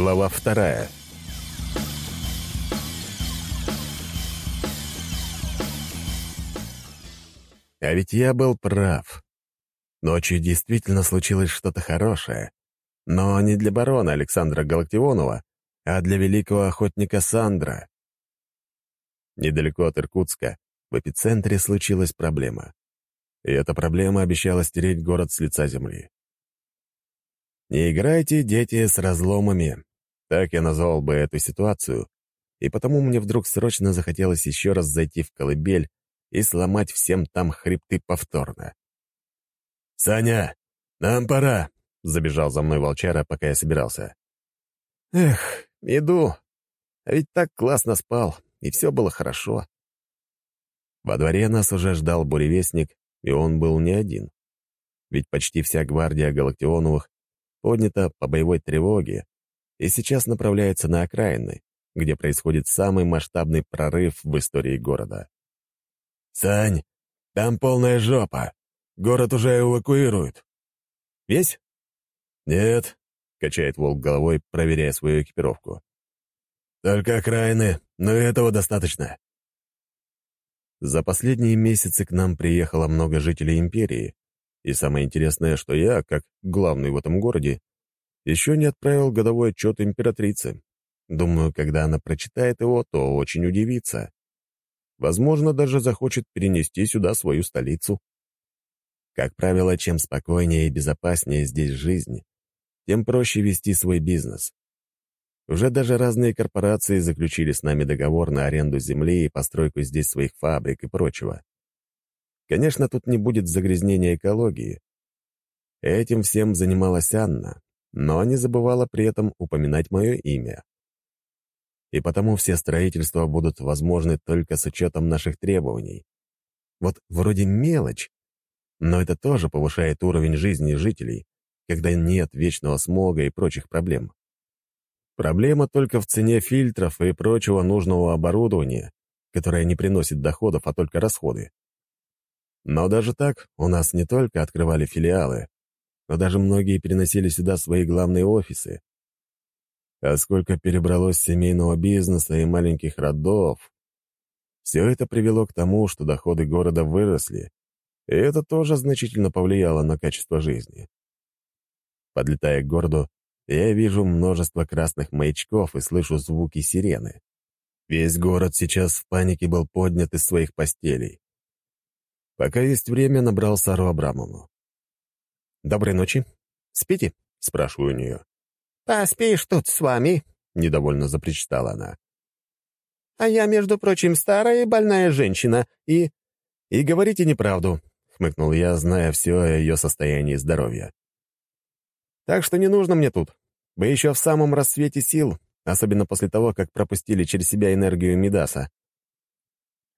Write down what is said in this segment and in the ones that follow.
Глава вторая. А ведь я был прав. Ночью действительно случилось что-то хорошее. Но не для барона Александра Галактионова, а для великого охотника Сандра. Недалеко от Иркутска, в эпицентре случилась проблема. И эта проблема обещала стереть город с лица земли. Не играйте, дети, с разломами. Так я назвал бы эту ситуацию, и потому мне вдруг срочно захотелось еще раз зайти в колыбель и сломать всем там хребты повторно. «Саня, нам пора!» — забежал за мной волчара, пока я собирался. «Эх, иду. А ведь так классно спал, и все было хорошо». Во дворе нас уже ждал буревестник, и он был не один. Ведь почти вся гвардия Галактионовых поднята по боевой тревоге и сейчас направляется на окраины, где происходит самый масштабный прорыв в истории города. «Сань, там полная жопа. Город уже эвакуируют». «Весь?» «Нет», — качает волк головой, проверяя свою экипировку. «Только окраины, но этого достаточно». За последние месяцы к нам приехало много жителей империи, и самое интересное, что я, как главный в этом городе, еще не отправил годовой отчет императрице. Думаю, когда она прочитает его, то очень удивится. Возможно, даже захочет перенести сюда свою столицу. Как правило, чем спокойнее и безопаснее здесь жизнь, тем проще вести свой бизнес. Уже даже разные корпорации заключили с нами договор на аренду земли и постройку здесь своих фабрик и прочего. Конечно, тут не будет загрязнения экологии. Этим всем занималась Анна, но не забывала при этом упоминать мое имя. И потому все строительства будут возможны только с учетом наших требований. Вот вроде мелочь, но это тоже повышает уровень жизни жителей, когда нет вечного смога и прочих проблем. Проблема только в цене фильтров и прочего нужного оборудования, которое не приносит доходов, а только расходы. Но даже так у нас не только открывали филиалы, но даже многие переносили сюда свои главные офисы. А сколько перебралось семейного бизнеса и маленьких родов. Все это привело к тому, что доходы города выросли, и это тоже значительно повлияло на качество жизни. Подлетая к городу, я вижу множество красных маячков и слышу звуки сирены. Весь город сейчас в панике был поднят из своих постелей. Пока есть время, набрал Сару Абрамовну. «Доброй ночи. Спите?» — спрашиваю у нее. «Поспишь тут с вами», — недовольно запричитала она. «А я, между прочим, старая и больная женщина, и...» «И говорите неправду», — хмыкнул я, зная все о ее состоянии здоровья. «Так что не нужно мне тут. Вы еще в самом расцвете сил, особенно после того, как пропустили через себя энергию Мидаса.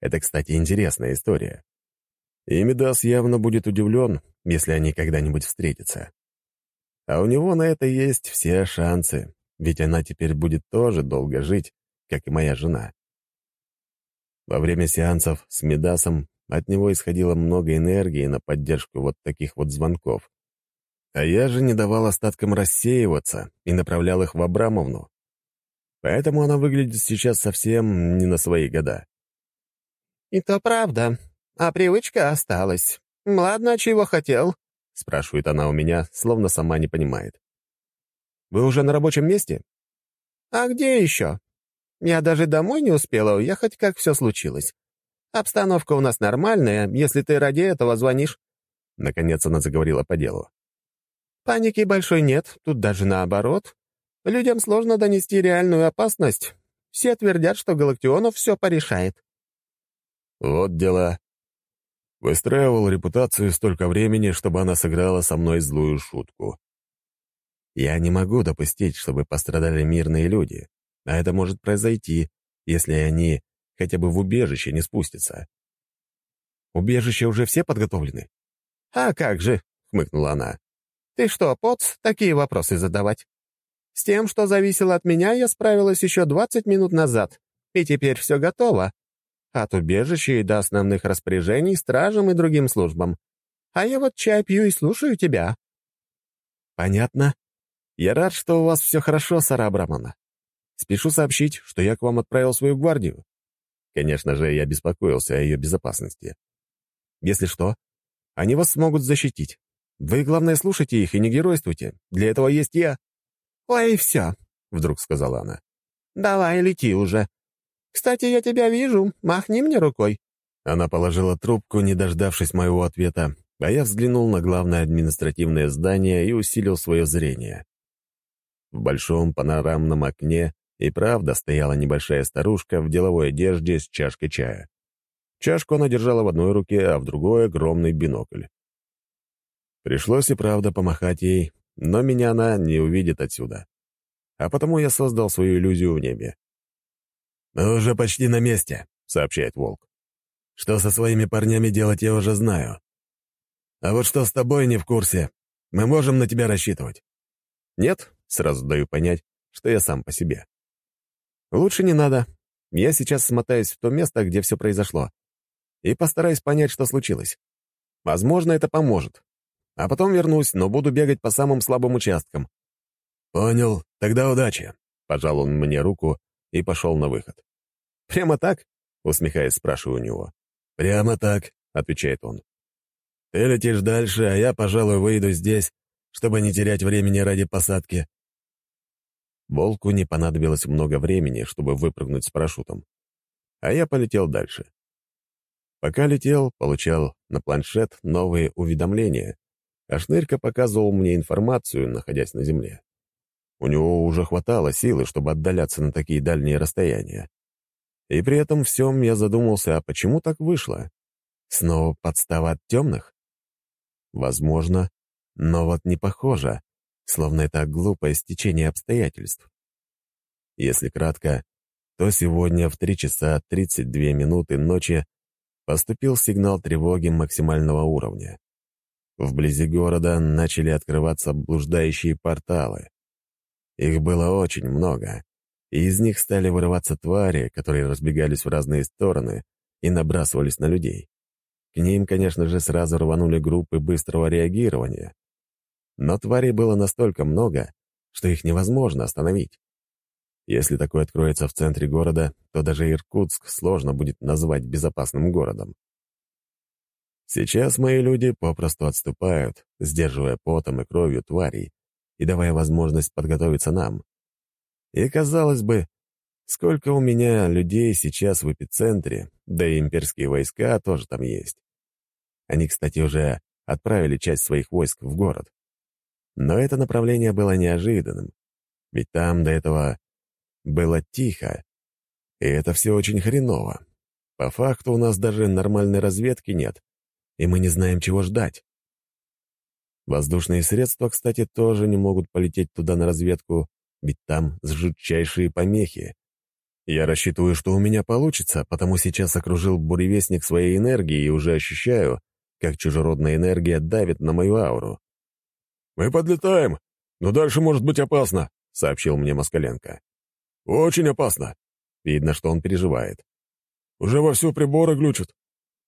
Это, кстати, интересная история. И Медас явно будет удивлен, если они когда-нибудь встретятся. А у него на это есть все шансы, ведь она теперь будет тоже долго жить, как и моя жена. Во время сеансов с Медасом от него исходило много энергии на поддержку вот таких вот звонков. А я же не давал остаткам рассеиваться и направлял их в Абрамовну. Поэтому она выглядит сейчас совсем не на свои года. «И то правда», а привычка осталась. Ладно, чего хотел?» — спрашивает она у меня, словно сама не понимает. «Вы уже на рабочем месте?» «А где еще? Я даже домой не успела уехать, как все случилось. Обстановка у нас нормальная, если ты ради этого звонишь». Наконец она заговорила по делу. «Паники большой нет, тут даже наоборот. Людям сложно донести реальную опасность. Все твердят, что Галактионов все порешает». «Вот дела. Выстраивал репутацию столько времени, чтобы она сыграла со мной злую шутку. Я не могу допустить, чтобы пострадали мирные люди, а это может произойти, если они хотя бы в убежище не спустятся. Убежище уже все подготовлены? «А как же», — хмыкнула она. «Ты что, поц, такие вопросы задавать? С тем, что зависело от меня, я справилась еще двадцать минут назад, и теперь все готово. От убежища и до основных распоряжений стражам и другим службам. А я вот чай пью и слушаю тебя». «Понятно. «Я рад, что у вас все хорошо, Сара Абрамовна. Спешу сообщить, что я к вам отправил свою гвардию». Конечно же, я беспокоился о ее безопасности. «Если что, они вас смогут защитить. Вы, главное, слушайте их и не геройствуйте. Для этого есть я». «Ой, все», — вдруг сказала она. «Давай, лети уже. Кстати, я тебя вижу. Махни мне рукой». Она положила трубку, не дождавшись моего ответа, а я взглянул на главное административное здание и усилил свое зрение. В большом панорамном окне и правда стояла небольшая старушка в деловой одежде с чашкой чая. Чашку она держала в одной руке, а в другой — огромный бинокль. Пришлось и правда помахать ей, но меня она не увидит отсюда. А потому я создал свою иллюзию в небе. «Мы уже почти на месте», — сообщает Волк. «Что со своими парнями делать, я уже знаю. А вот что с тобой не в курсе. Мы можем на тебя рассчитывать?» «Нет», — сразу даю понять, что я сам по себе. «Лучше не надо. Я сейчас смотаюсь в то место, где все произошло, и постараюсь понять, что случилось. Возможно, это поможет. А потом вернусь, но буду бегать по самым слабым участкам». «Понял. Тогда удачи», — пожал он мне руку и пошел на выход. «Прямо так?» — усмехаясь, спрашиваю у него. «Прямо так», — отвечает он. «Ты летишь дальше, а я, пожалуй, выйду здесь, чтобы не терять времени ради посадки». Волку не понадобилось много времени, чтобы выпрыгнуть с парашютом. А я полетел дальше. Пока летел, получал на планшет новые уведомления, а Шнырька показывал мне информацию, находясь на земле. У него уже хватало силы, чтобы отдаляться на такие дальние расстояния. И при этом всем я задумался, а почему так вышло? Снова подстава от темных? Возможно, но вот не похоже, словно это глупое стечение обстоятельств. Если кратко, то сегодня в 3 часа 32 минуты ночи поступил сигнал тревоги максимального уровня. Вблизи города начали открываться блуждающие порталы. Их было очень много, и из них стали вырываться твари, которые разбегались в разные стороны и набрасывались на людей. К ним, конечно же, сразу рванули группы быстрого реагирования. Но тварей было настолько много, что их невозможно остановить. Если такое откроется в центре города, то даже Иркутск сложно будет назвать безопасным городом. Сейчас мои люди попросту отступают, сдерживая потом и кровью тварей, и давая возможность подготовиться нам. И, казалось бы, сколько у меня людей сейчас в эпицентре, да и имперские войска тоже там есть. Они, кстати, уже отправили часть своих войск в город. Но это направление было неожиданным, ведь там до этого было тихо, и это все очень хреново. По факту у нас даже нормальной разведки нет, и мы не знаем, чего ждать. Воздушные средства, кстати, тоже не могут полететь туда на разведку, ведь там жутчайшие помехи. Я рассчитываю, что у меня получится, потому сейчас окружил буревестник своей энергией и уже ощущаю, как чужеродная энергия давит на мою ауру. «Мы подлетаем, но дальше может быть опасно», — сообщил мне Москаленко. «Очень опасно». Видно, что он переживает. «Уже вовсю приборы глючат.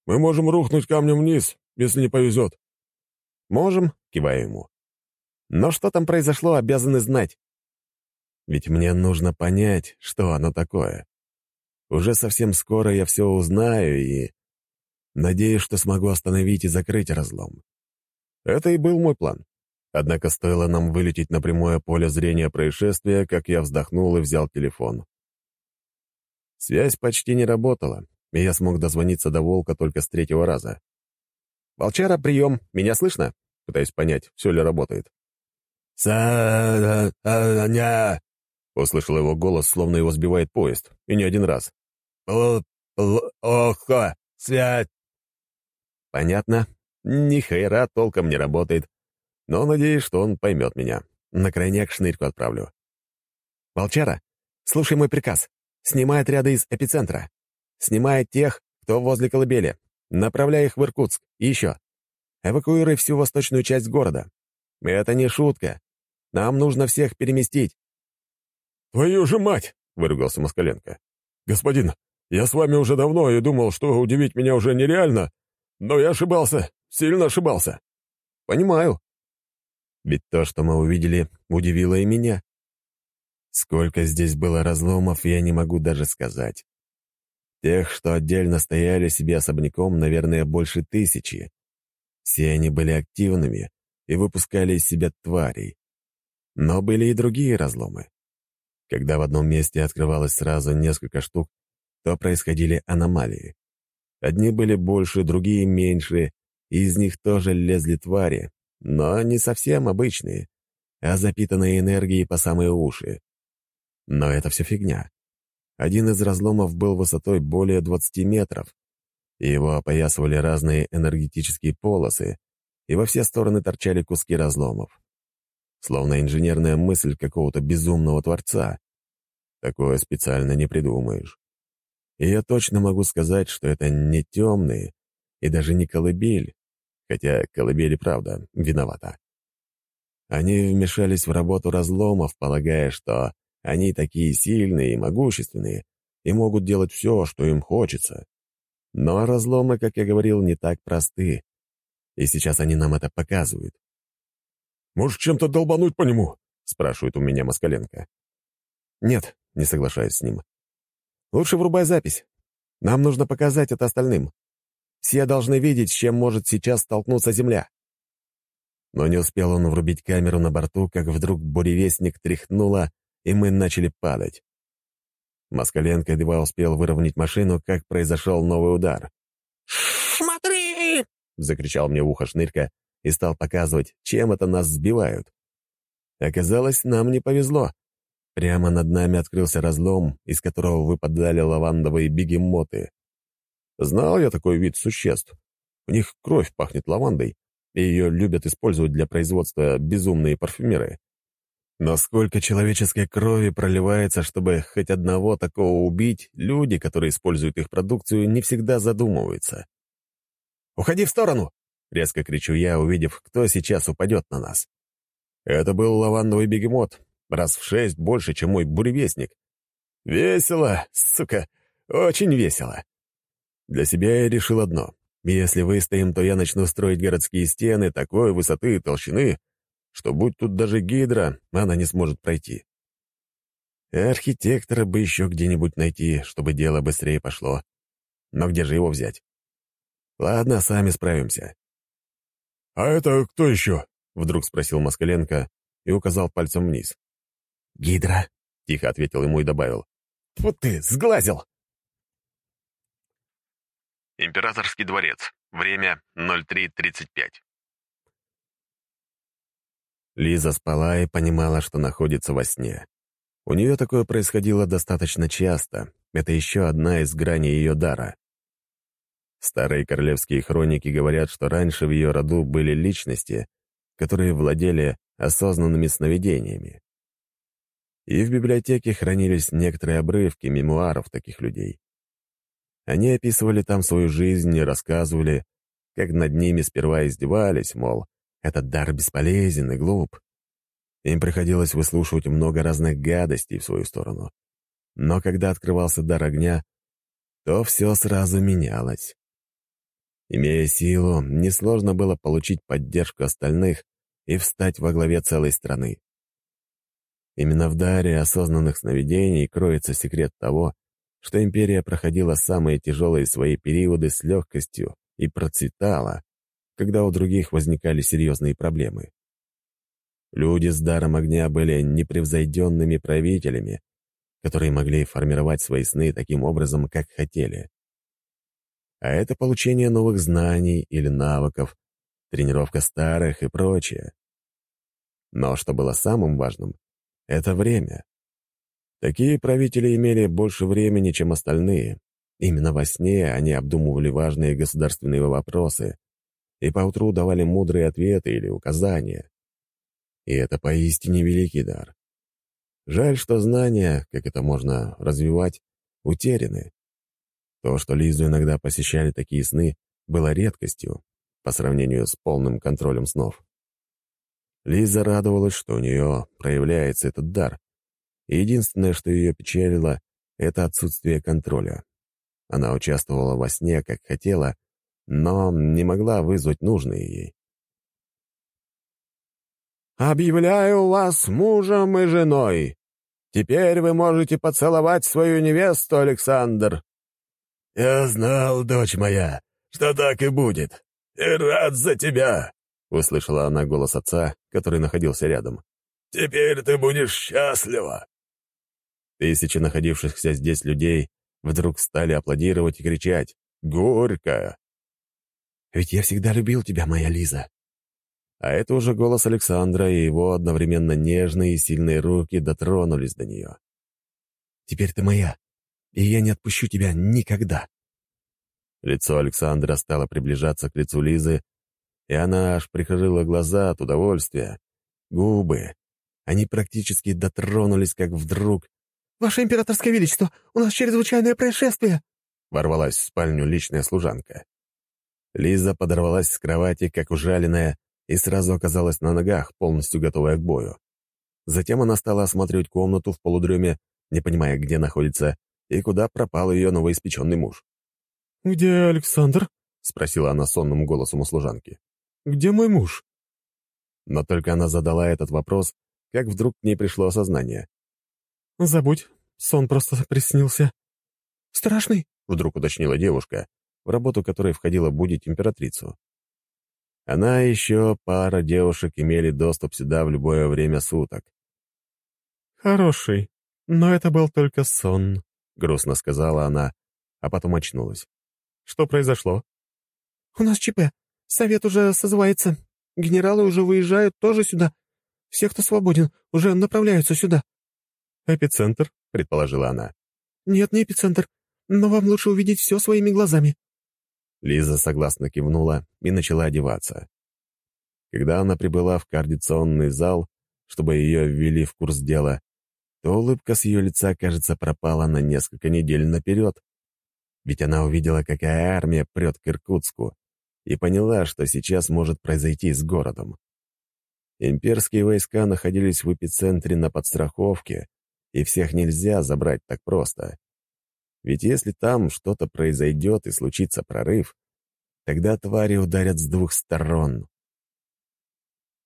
Мы можем рухнуть камнем вниз, если не повезет». «Можем», — киваю ему. «Но что там произошло, обязаны знать. Ведь мне нужно понять, что оно такое. Уже совсем скоро я все узнаю и... Надеюсь, что смогу остановить и закрыть разлом. Это и был мой план. Однако стоило нам вылететь на прямое поле зрения происшествия, как я вздохнул и взял телефон. Связь почти не работала, и я смог дозвониться до Волка только с третьего раза. «Волчара, прием! Меня слышно?» Пытаюсь понять, все ли работает. «Са-ня!» Услышал его голос, словно его сбивает поезд, и не один раз. «Охо! Связь!» Понятно. Ни хера толком не работает. Но надеюсь, что он поймет меня. На крайняк шнырьку отправлю. «Волчара, слушай мой приказ. Снимай отряды из эпицентра. Снимай тех, кто возле колыбели. Направляй их в Иркутск. И еще. Эвакуируй всю восточную часть города. Это не шутка. Нам нужно всех переместить. «Твою же мать!» — выругался Москаленко. «Господин, я с вами уже давно и думал, что удивить меня уже нереально, но я ошибался, сильно ошибался». «Понимаю». Ведь то, что мы увидели, удивило и меня. Сколько здесь было разломов, я не могу даже сказать. Тех, что отдельно стояли себе особняком, наверное, больше тысячи. Все они были активными и выпускали из себя тварей. Но были и другие разломы. Когда в одном месте открывалось сразу несколько штук, то происходили аномалии. Одни были больше, другие меньше, и из них тоже лезли твари, но не совсем обычные, а запитанные энергией по самые уши. Но это все фигня. Один из разломов был высотой более 20 метров, и его опоясывали разные энергетические полосы, и во все стороны торчали куски разломов. Словно инженерная мысль какого-то безумного творца. Такое специально не придумаешь. И я точно могу сказать, что это не темные и даже не колыбель, хотя колыбель и правда виновата. Они вмешались в работу разломов, полагая, что они такие сильные и могущественные и могут делать все, что им хочется. Но разломы, как я говорил, не так просты. И сейчас они нам это показывают. «Может, чем-то долбануть по нему?» — спрашивает у меня Москаленко. «Нет», — не соглашаюсь с ним. «Лучше врубай запись. Нам нужно показать это остальным. Все должны видеть, с чем может сейчас столкнуться Земля». Но не успел он врубить камеру на борту, как вдруг буревестник тряхнуло, и мы начали падать. Москаленко едва успел выровнять машину, как произошел новый удар. «Смотри!» — закричал мне в ухо Шнырька и стал показывать, чем это нас сбивают. Оказалось, нам не повезло. Прямо над нами открылся разлом, из которого выпадали лавандовые бегемоты. Знал я такой вид существ. У них кровь пахнет лавандой, и ее любят использовать для производства безумные парфюмеры. Но сколько человеческой крови проливается, чтобы хоть одного такого убить, люди, которые используют их продукцию, не всегда задумываются. «Уходи в сторону!» — резко кричу я, увидев, кто сейчас упадет на нас. Это был лавандовый бегемот, раз в шесть больше, чем мой буревестник. Весело, сука, очень весело. Для себя я решил одно. Если выстоим, то я начну строить городские стены такой высоты и толщины, что будь тут даже гидра, она не сможет пройти. Архитектора бы еще где-нибудь найти, чтобы дело быстрее пошло. Но где же его взять? Ладно, сами справимся. «А это кто еще?» — вдруг спросил Москаленко и указал пальцем вниз. «Гидра», — тихо ответил ему и добавил. «Вот ты, сглазил!» Императорский дворец. Время 03.35. Лиза спала и понимала, что находится во сне. У нее такое происходило достаточно часто. Это еще одна из граней ее дара. Старые королевские хроники говорят, что раньше в ее роду были личности, которые владели осознанными сновидениями. И в библиотеке хранились некоторые обрывки мемуаров таких людей. Они описывали там свою жизнь и рассказывали, как над ними сперва издевались, мол, этот дар бесполезен и глуп. Им приходилось выслушивать много разных гадостей в свою сторону. Но когда открывался дар огня, то все сразу менялось. Имея силу, несложно было получить поддержку остальных и встать во главе целой страны. Именно в даре осознанных сновидений кроется секрет того, что империя проходила самые тяжелые свои периоды с легкостью и процветала, когда у других возникали серьезные проблемы. Люди с даром огня были непревзойденными правителями, которые могли формировать свои сны таким образом, как хотели. А это получение новых знаний или навыков, тренировка старых и прочее. Но что было самым важным, это время. Такие правители имели больше времени, чем остальные. Именно во сне они обдумывали важные государственные вопросы, и поутру давали мудрые ответы или указания. И это поистине великий дар. Жаль, что знания, как это можно развивать, утеряны. То, что Лизу иногда посещали такие сны, было редкостью по сравнению с полным контролем снов. Лиза радовалась, что у нее проявляется этот дар. И единственное, что ее печалило, это отсутствие контроля. Она участвовала во сне, как хотела, но не могла вызвать нужные ей. объявляю вас мужем и женой. Теперь вы можете поцеловать свою невесту, Александр». «Я знал, дочь моя, что так и будет. И рад за тебя», — услышала она голос отца, который находился рядом. «Теперь ты будешь счастлива». Тысячи находившихся здесь людей вдруг стали аплодировать и кричать «Горько!». «Ведь я всегда любил тебя, моя Лиза!» А это уже голос Александра, и его одновременно нежные и сильные руки дотронулись до нее. «Теперь ты моя, и я не отпущу тебя никогда!» Лицо Александра стало приближаться к лицу Лизы, и она аж прикрыла глаза от удовольствия. Губы. Они практически дотронулись, как вдруг... «Ваше императорское величество, у нас чрезвычайное происшествие!» Ворвалась в спальню личная служанка. Лиза подорвалась с кровати, как ужаленная, и сразу оказалась на ногах, полностью готовая к бою. Затем она стала осматривать комнату в полудреме, не понимая, где находится и куда пропал ее новоиспеченный муж. «Где Александр?» — спросила она сонным голосом у служанки. «Где мой муж?» Но только она задала этот вопрос, как вдруг к ней пришло осознание. «Забудь, сон просто приснился». «Страшный?» — вдруг уточнила девушка, в работу которой входила будить императрицу. Она и еще пара девушек имели доступ сюда в любое время суток. «Хороший, но это был только сон», — грустно сказала она, а потом очнулась. «Что произошло?» «У нас ЧП. Совет уже созывается. Генералы уже выезжают тоже сюда. Все, кто свободен, уже направляются сюда». «Эпицентр?» — предположила она. «Нет, не эпицентр. Но вам лучше увидеть все своими глазами». Лиза согласно кивнула и начала одеваться. Когда она прибыла в координационный зал, чтобы ее ввели в курс дела, то улыбка с ее лица, кажется, пропала на несколько недель наперед. Ведь она увидела, какая армия прет к Иркутску, и поняла, что сейчас может произойти с городом. Имперские войска находились в эпицентре на подстраховке, и всех нельзя забрать так просто. Ведь если там что-то произойдет и случится прорыв, тогда твари ударят с двух сторон.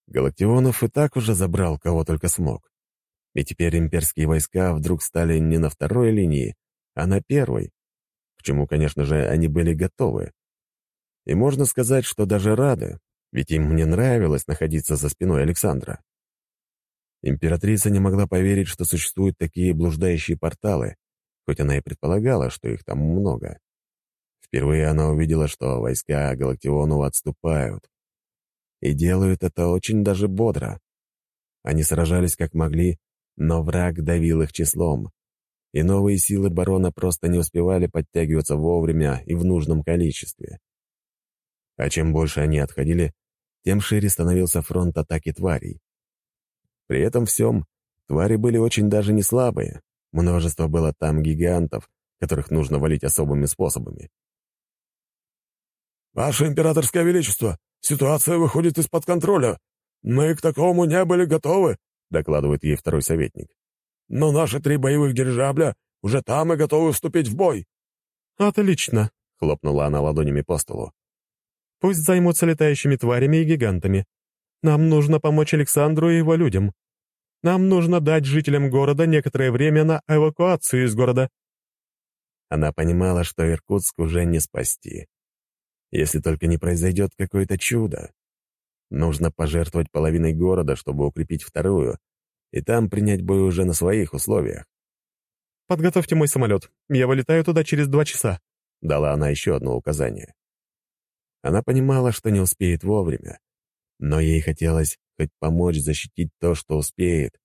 Галактионов и так уже забрал, кого только смог. И теперь имперские войска вдруг стали не на второй линии, а на первой, к чему, конечно же, они были готовы. И можно сказать, что даже рады, ведь им не нравилось находиться за спиной Александра. Императрица не могла поверить, что существуют такие блуждающие порталы, хоть она и предполагала, что их там много. Впервые она увидела, что войска Галактионова отступают. И делают это очень даже бодро. Они сражались как могли, но враг давил их числом, и новые силы барона просто не успевали подтягиваться вовремя и в нужном количестве. А чем больше они отходили, тем шире становился фронт атаки тварей. При этом всем твари были очень даже не слабые, Множество было там гигантов, которых нужно валить особыми способами. «Ваше императорское величество, ситуация выходит из-под контроля. Мы к такому не были готовы», — докладывает ей второй советник. «Но наши три боевых дирижабля уже там и готовы вступить в бой». «Отлично», — хлопнула она ладонями по столу. «Пусть займутся летающими тварями и гигантами. Нам нужно помочь Александру и его людям. Нам нужно дать жителям города некоторое время на эвакуацию из города». Она понимала, что Иркутск уже не спасти. Если только не произойдет какое-то чудо. Нужно пожертвовать половиной города, чтобы укрепить вторую, и там принять бой уже на своих условиях. «Подготовьте мой самолет. Я вылетаю туда через два часа», — дала она еще одно указание. Она понимала, что не успеет вовремя, но ей хотелось хоть помочь защитить то, что успеет.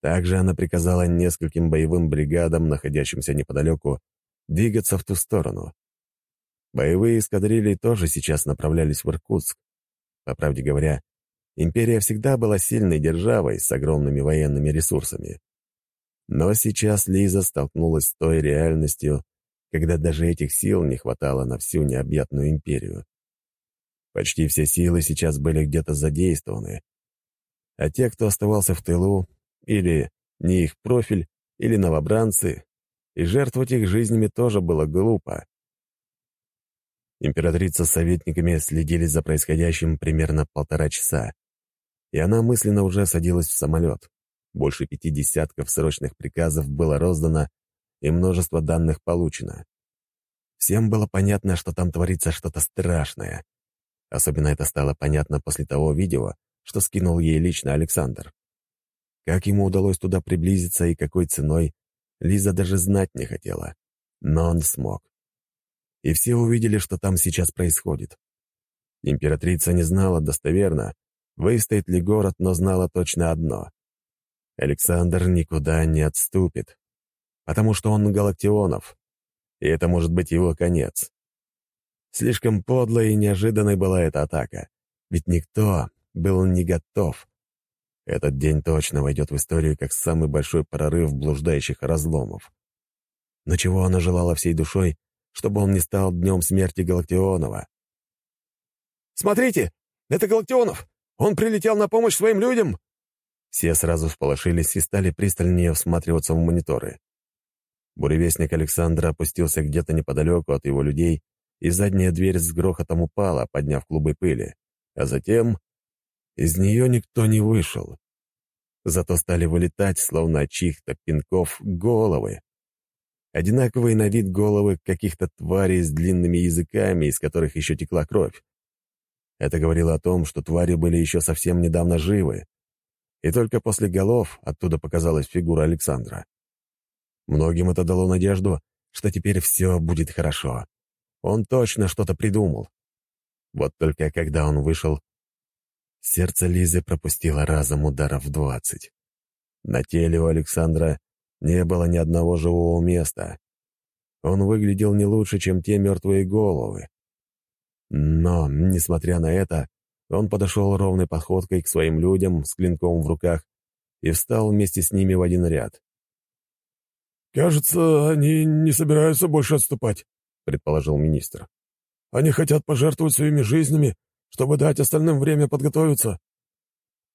Также она приказала нескольким боевым бригадам, находящимся неподалеку, двигаться в ту сторону. Боевые эскадрильи тоже сейчас направлялись в Иркутск. По правде говоря, империя всегда была сильной державой с огромными военными ресурсами. Но сейчас Лиза столкнулась с той реальностью, когда даже этих сил не хватало на всю необъятную империю. Почти все силы сейчас были где-то задействованы. А те, кто оставался в тылу, или не их профиль, или новобранцы, и жертвовать их жизнями тоже было глупо. Императрица с советниками следили за происходящим примерно полтора часа. и она мысленно уже садилась в самолет. Больше пяти десятков срочных приказов было роздано, и множество данных получено. Всем было понятно, что там творится что-то страшное. Особенно это стало понятно после того видео, что скинул ей лично Александр. Как ему удалось туда приблизиться и какой ценой, Лиза даже знать не хотела. Но он смог. И все увидели, что там сейчас происходит. Императрица не знала достоверно, выстоит ли город, но знала точно одно. Александр никуда не отступит, потому что он Галактионов, и это может быть его конец. Слишком подлой и неожиданной была эта атака, ведь никто был не готов. Этот день точно войдет в историю как самый большой прорыв блуждающих разломов. Но чего она желала всей душой, чтобы он не стал днем смерти Галактионова? «Смотрите, это Галактионов! Он прилетел на помощь своим людям!» Все сразу всполошились и стали пристальнее всматриваться в мониторы. Буревестник Александра опустился где-то неподалеку от его людей, и задняя дверь с грохотом упала, подняв клубы пыли. А затем из нее никто не вышел. Зато стали вылетать, словно от чьих-то пинков, головы. Одинаковые на вид головы каких-то тварей с длинными языками, из которых еще текла кровь. Это говорило о том, что твари были еще совсем недавно живы, и только после голов оттуда показалась фигура Александра. Многим это дало надежду, что теперь все будет хорошо. Он точно что-то придумал. Вот только когда он вышел, сердце Лизы пропустило разом ударов двадцать. На теле у Александра не было ни одного живого места. Он выглядел не лучше, чем те мертвые головы. Но, несмотря на это, он подошел ровной походкой к своим людям с клинком в руках и встал вместе с ними в один ряд. «Кажется, они не собираются больше отступать», — предположил министр. «Они хотят пожертвовать своими жизнями, чтобы дать остальным время подготовиться».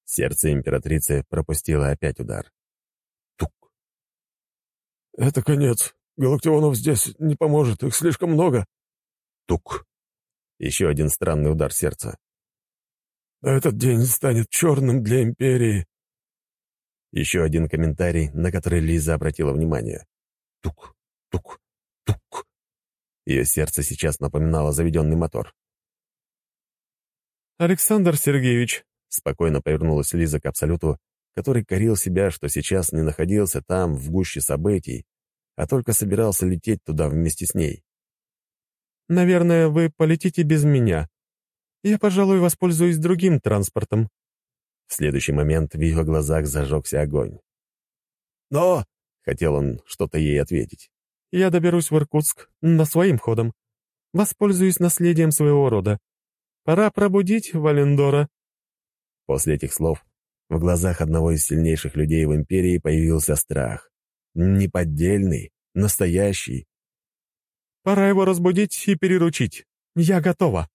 Сердце императрицы пропустило опять удар. Тук. «Это конец. Галактионов здесь не поможет, их слишком много». Тук. Еще один странный удар сердца. Этот день станет черным для Империи». Еще один комментарий, на который Лиза обратила внимание. Тук, тук. Ее сердце сейчас напоминало заведенный мотор. «Александр Сергеевич», — спокойно повернулась Лиза к Абсолюту, который корил себя, что сейчас не находился там, в гуще событий, а только собирался лететь туда вместе с ней. «Наверное, вы полетите без меня. Я, пожалуй, воспользуюсь другим транспортом». В следующий момент в ее глазах зажегся огонь. «Но...» — хотел он что-то ей ответить. «Я доберусь в Иркутск, на своим ходом. Воспользуюсь наследием своего рода. Пора пробудить Валендора». После этих слов в глазах одного из сильнейших людей в Империи появился страх. Неподдельный, настоящий. «Пора его разбудить и переручить. Я готова».